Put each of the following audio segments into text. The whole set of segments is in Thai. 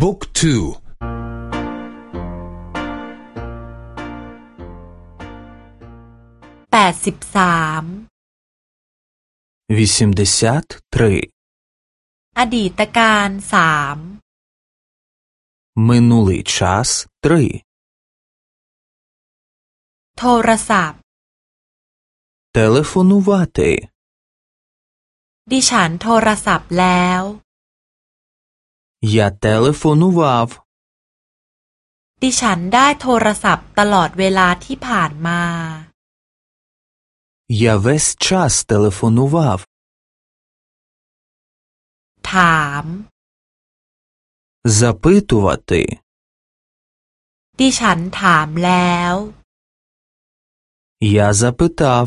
บุ๊กทูแปดสิบสามวิสิมเดซัตทรีอดีตการสามมินุลิช й สทรีโทรศัพท์ т е л е ф о н у в а เตดิฉันโทรศัพท์แล้ว Я т е л ลโฟนูวาฟดิฉันได้โทรศัพท์ตลอดเวลาที่ผ่านมา Я весь час телефонував ถาม Запитувати ดิฉันถามแล้ว Я запитав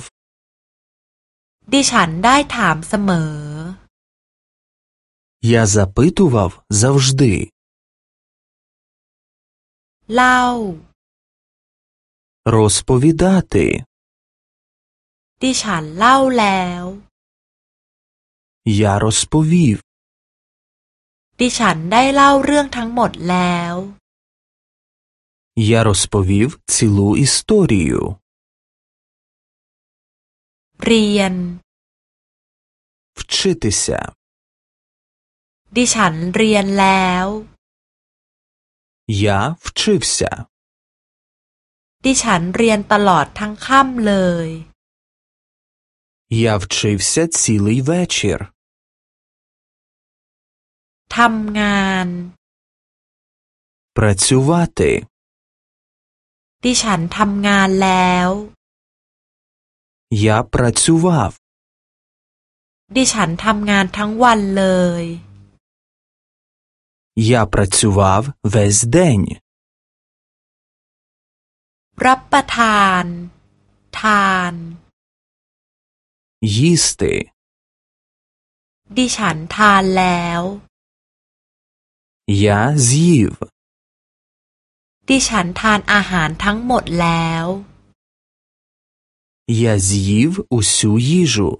ดิฉันได้ถามเสมอ Я запитував завжди. Лау. Розповідати. Ді лау леу. Я розповів. Ді чан дай лау рюнг танг мод леу. Я розповів цілу історію. Рієн. Вчитися. ดิฉันเรียนแล้ว Я вчився ดิฉันเรียนตลอดทั้งค่ำเลย Я вчився цілий вечір ทำงาน працювати ดิฉันทำงานแล้ว Я працював ดิฉันทำงานทั้งวันเลย Я працював весь день. รับประทานทาน їсти. ดิฉันทานแล้ว Я з'їв. ดิฉันทานอาหารทั้งหมดแล้ว Я з'їв усю їжу.